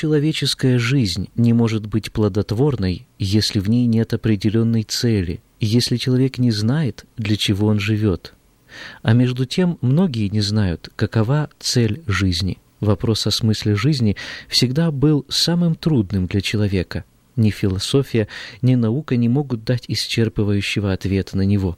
Человеческая жизнь не может быть плодотворной, если в ней нет определенной цели, если человек не знает, для чего он живет. А между тем многие не знают, какова цель жизни. Вопрос о смысле жизни всегда был самым трудным для человека. Ни философия, ни наука не могут дать исчерпывающего ответа на него.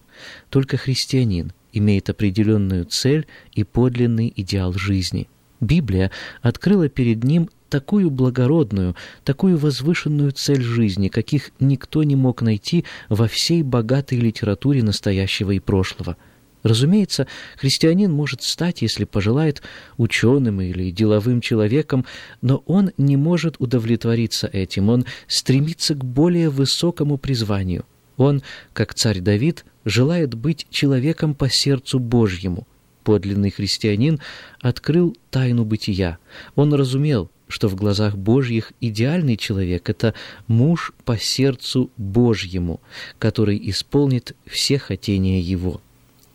Только христианин имеет определенную цель и подлинный идеал жизни – Библия открыла перед ним такую благородную, такую возвышенную цель жизни, каких никто не мог найти во всей богатой литературе настоящего и прошлого. Разумеется, христианин может стать, если пожелает, ученым или деловым человеком, но он не может удовлетвориться этим, он стремится к более высокому призванию. Он, как царь Давид, желает быть человеком по сердцу Божьему – Подлинный христианин открыл тайну бытия. Он разумел, что в глазах Божьих идеальный человек — это муж по сердцу Божьему, который исполнит все хотения его.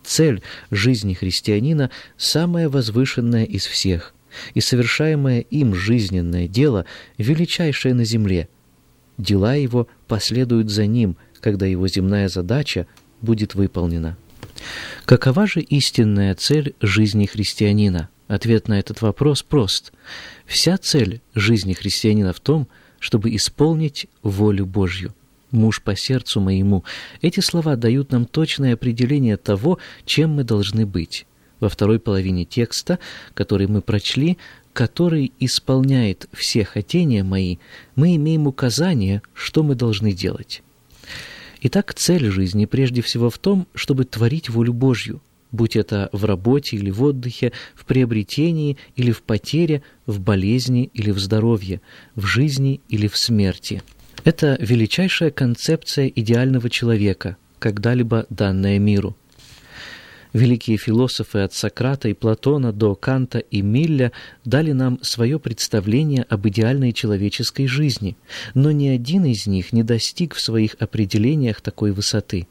Цель жизни христианина — самая возвышенная из всех, и совершаемое им жизненное дело — величайшее на земле. Дела его последуют за ним, когда его земная задача будет выполнена. Какова же истинная цель жизни христианина? Ответ на этот вопрос прост. Вся цель жизни христианина в том, чтобы исполнить волю Божью. «Муж по сердцу моему» — эти слова дают нам точное определение того, чем мы должны быть. Во второй половине текста, который мы прочли, который исполняет все хотения мои, мы имеем указание, что мы должны делать. Итак, цель жизни прежде всего в том, чтобы творить волю Божью, будь это в работе или в отдыхе, в приобретении или в потере, в болезни или в здоровье, в жизни или в смерти. Это величайшая концепция идеального человека, когда-либо данная миру – Великие философы от Сократа и Платона до Канта и Милля дали нам свое представление об идеальной человеческой жизни, но ни один из них не достиг в своих определениях такой высоты.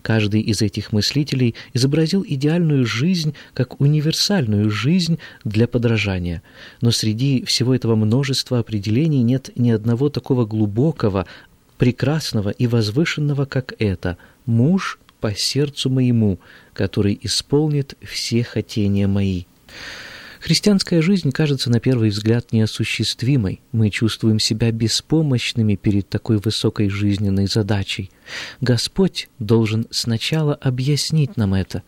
Каждый из этих мыслителей изобразил идеальную жизнь как универсальную жизнь для подражания. Но среди всего этого множества определений нет ни одного такого глубокого, прекрасного и возвышенного, как это «муж по сердцу моему, который исполнит все хотения мои». Христианская жизнь кажется на первый взгляд неосуществимой. Мы чувствуем себя беспомощными перед такой высокой жизненной задачей. Господь должен сначала объяснить нам это,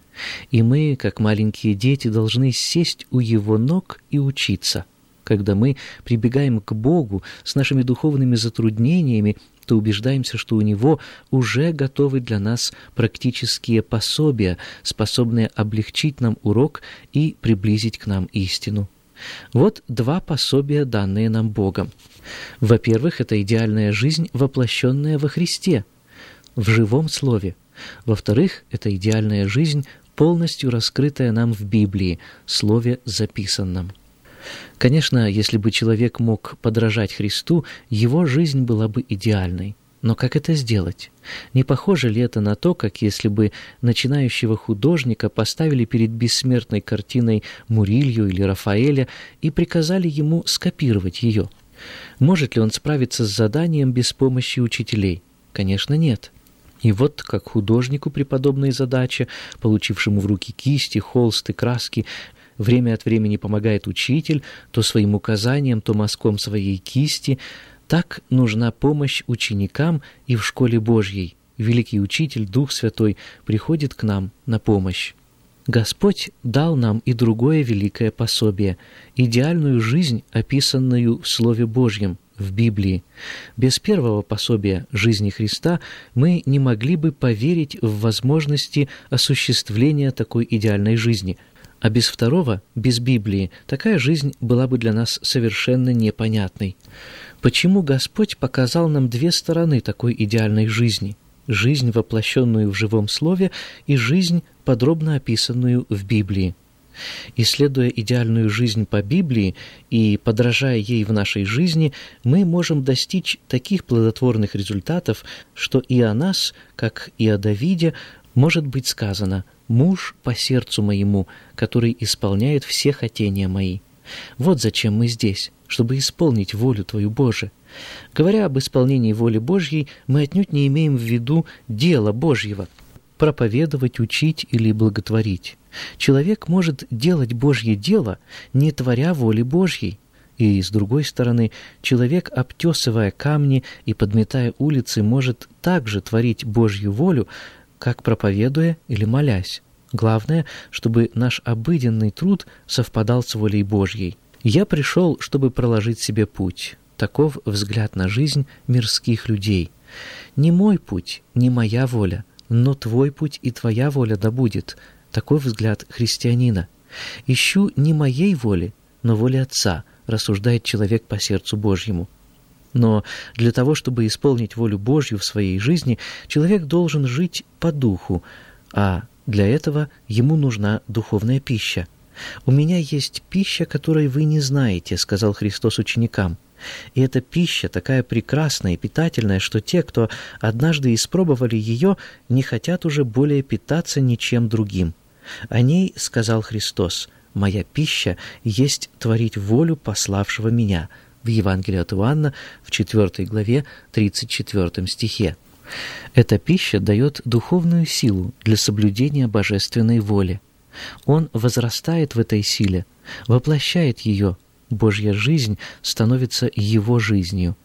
и мы, как маленькие дети, должны сесть у Его ног и учиться. Когда мы прибегаем к Богу с нашими духовными затруднениями, то убеждаемся, что у Него уже готовы для нас практические пособия, способные облегчить нам урок и приблизить к нам истину. Вот два пособия, данные нам Богом. Во-первых, это идеальная жизнь, воплощенная во Христе, в живом Слове. Во-вторых, это идеальная жизнь, полностью раскрытая нам в Библии, Слове записанном. Конечно, если бы человек мог подражать Христу, его жизнь была бы идеальной. Но как это сделать? Не похоже ли это на то, как если бы начинающего художника поставили перед бессмертной картиной Мурилью или Рафаэля и приказали ему скопировать ее? Может ли он справиться с заданием без помощи учителей? Конечно, нет. И вот, как художнику преподобной задачи, получившему в руки кисти, холсты, краски, время от времени помогает учитель, то своим указанием, то мазком своей кисти, так нужна помощь ученикам и в школе Божьей. Великий Учитель, Дух Святой, приходит к нам на помощь. Господь дал нам и другое великое пособие – идеальную жизнь, описанную в Слове Божьем, в Библии. Без первого пособия жизни Христа мы не могли бы поверить в возможности осуществления такой идеальной жизни – а без второго, без Библии, такая жизнь была бы для нас совершенно непонятной. Почему Господь показал нам две стороны такой идеальной жизни? Жизнь, воплощенную в живом слове, и жизнь, подробно описанную в Библии. Исследуя идеальную жизнь по Библии и подражая ей в нашей жизни, мы можем достичь таких плодотворных результатов, что и о нас, как и о Давиде, может быть сказано «муж по сердцу моему, который исполняет все хотения мои». Вот зачем мы здесь, чтобы исполнить волю Твою, Боже. Говоря об исполнении воли Божьей, мы отнюдь не имеем в виду дело Божьего, проповедовать, учить или благотворить. Человек может делать Божье дело, не творя воли Божьей. И, с другой стороны, человек, обтесывая камни и подметая улицы, может также творить Божью волю, как проповедуя или молясь. Главное, чтобы наш обыденный труд совпадал с волей Божьей. Я пришел, чтобы проложить себе путь. Таков взгляд на жизнь мирских людей. Не мой путь, не моя воля, но твой путь и твоя воля да будет. Такой взгляд христианина. Ищу не моей воли, но воли Отца, рассуждает человек по сердцу Божьему. Но для того, чтобы исполнить волю Божью в своей жизни, человек должен жить по духу, а для этого ему нужна духовная пища. «У меня есть пища, которой вы не знаете», — сказал Христос ученикам. И эта пища такая прекрасная и питательная, что те, кто однажды испробовали ее, не хотят уже более питаться ничем другим. О ней сказал Христос, «Моя пища есть творить волю пославшего меня», в Евангелии от Иоанна в 4 главе 34 стихе. Эта пища дает духовную силу для соблюдения божественной воли. Он возрастает в этой силе, воплощает ее. Божья жизнь становится его жизнью.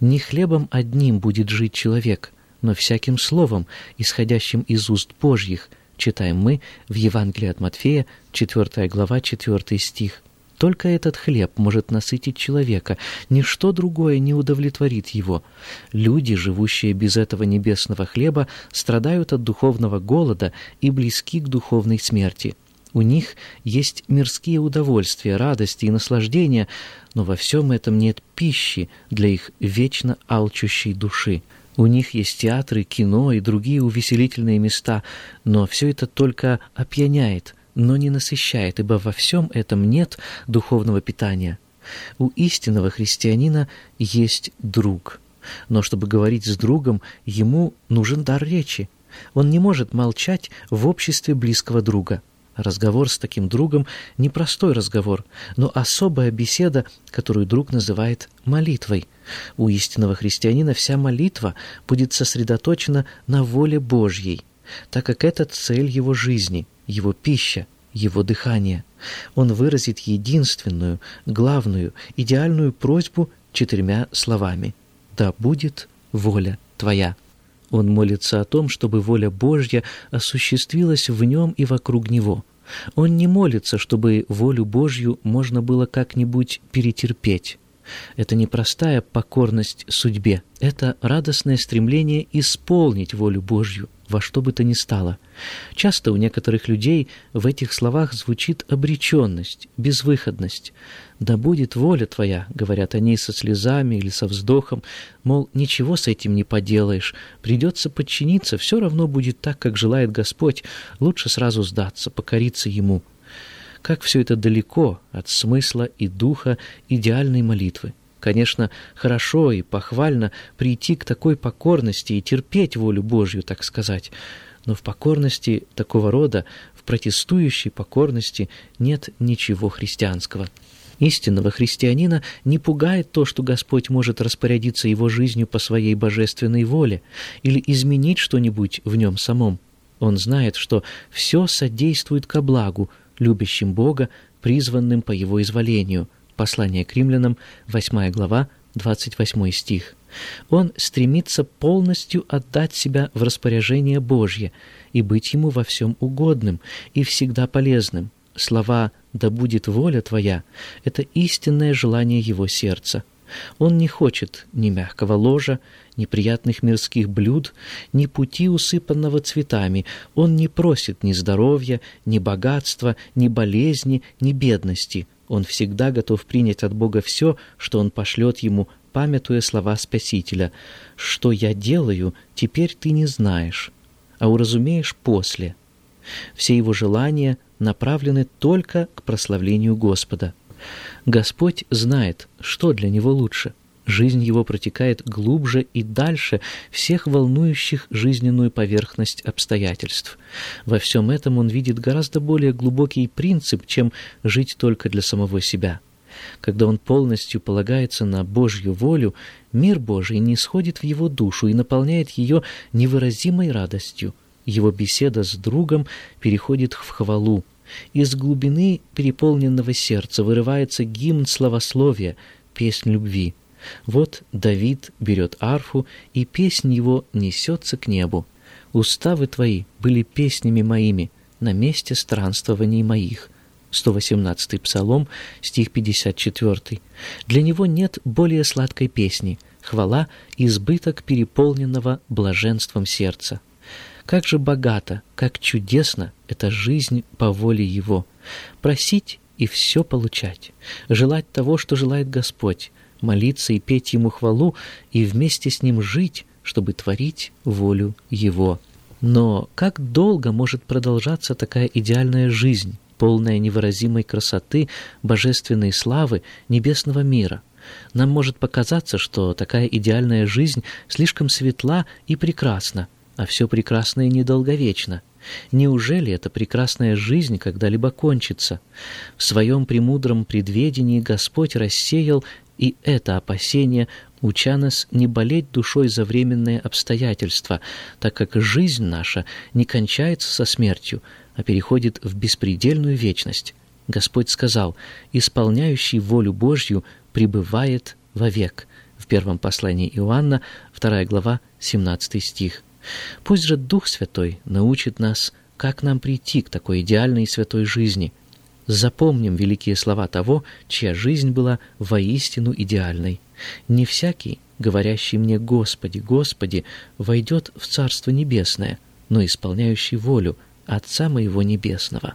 Не хлебом одним будет жить человек, но всяким словом, исходящим из уст Божьих, читаем мы в Евангелии от Матфея, 4 глава, 4 стих. Только этот хлеб может насытить человека, ничто другое не удовлетворит его. Люди, живущие без этого небесного хлеба, страдают от духовного голода и близки к духовной смерти. У них есть мирские удовольствия, радости и наслаждения, но во всем этом нет пищи для их вечно алчущей души. У них есть театры, кино и другие увеселительные места, но все это только опьяняет – но не насыщает, ибо во всем этом нет духовного питания. У истинного христианина есть друг, но чтобы говорить с другом, ему нужен дар речи. Он не может молчать в обществе близкого друга. Разговор с таким другом – непростой разговор, но особая беседа, которую друг называет молитвой. У истинного христианина вся молитва будет сосредоточена на воле Божьей, так как это цель его жизни – его пища, его дыхание. Он выразит единственную, главную, идеальную просьбу четырьмя словами «Да будет воля Твоя». Он молится о том, чтобы воля Божья осуществилась в нем и вокруг него. Он не молится, чтобы волю Божью можно было как-нибудь перетерпеть. Это не простая покорность судьбе, это радостное стремление исполнить волю Божью во что бы то ни стало. Часто у некоторых людей в этих словах звучит обреченность, безвыходность. «Да будет воля твоя», — говорят они со слезами или со вздохом, мол, ничего с этим не поделаешь, придется подчиниться, все равно будет так, как желает Господь, лучше сразу сдаться, покориться Ему как все это далеко от смысла и духа идеальной молитвы. Конечно, хорошо и похвально прийти к такой покорности и терпеть волю Божью, так сказать, но в покорности такого рода, в протестующей покорности нет ничего христианского. Истинного христианина не пугает то, что Господь может распорядиться его жизнью по своей божественной воле или изменить что-нибудь в нем самом. Он знает, что все содействует ко благу, любящим Бога, призванным по его изволению. Послание к римлянам, 8 глава, 28 стих. Он стремится полностью отдать себя в распоряжение Божье и быть ему во всем угодным и всегда полезным. Слова «да будет воля твоя» — это истинное желание его сердца. Он не хочет ни мягкого ложа, ни приятных мирских блюд, ни пути, усыпанного цветами. Он не просит ни здоровья, ни богатства, ни болезни, ни бедности. Он всегда готов принять от Бога все, что Он пошлет ему, памятуя слова Спасителя «Что я делаю, теперь ты не знаешь, а уразумеешь после». Все его желания направлены только к прославлению Господа. Господь знает, что для него лучше. Жизнь его протекает глубже и дальше всех волнующих жизненную поверхность обстоятельств. Во всем этом он видит гораздо более глубокий принцип, чем жить только для самого себя. Когда он полностью полагается на Божью волю, мир Божий не сходит в его душу и наполняет ее невыразимой радостью. Его беседа с другом переходит в хвалу. Из глубины переполненного сердца вырывается гимн славословия, песнь любви. Вот Давид берет арфу, и песнь его несется к небу. «Уставы твои были песнями моими на месте странствований моих». 118 Псалом, стих 54. Для него нет более сладкой песни, хвала — избыток переполненного блаженством сердца. Как же богато, как чудесно эта жизнь по воле Его. Просить и все получать, желать того, что желает Господь, молиться и петь Ему хвалу, и вместе с Ним жить, чтобы творить волю Его. Но как долго может продолжаться такая идеальная жизнь, полная невыразимой красоты, божественной славы, небесного мира? Нам может показаться, что такая идеальная жизнь слишком светла и прекрасна, а все прекрасное недолговечно. Неужели эта прекрасная жизнь когда-либо кончится? В своем премудром предведении Господь рассеял и это опасение, уча нас не болеть душой за временные обстоятельства, так как жизнь наша не кончается со смертью, а переходит в беспредельную вечность. Господь сказал, «Исполняющий волю Божью пребывает вовек». В первом послании Иоанна, 2 глава, 17 стих. Пусть же Дух Святой научит нас, как нам прийти к такой идеальной и святой жизни. Запомним великие слова того, чья жизнь была воистину идеальной. Не всякий, говорящий мне «Господи, Господи», войдет в Царство Небесное, но исполняющий волю Отца Моего Небесного.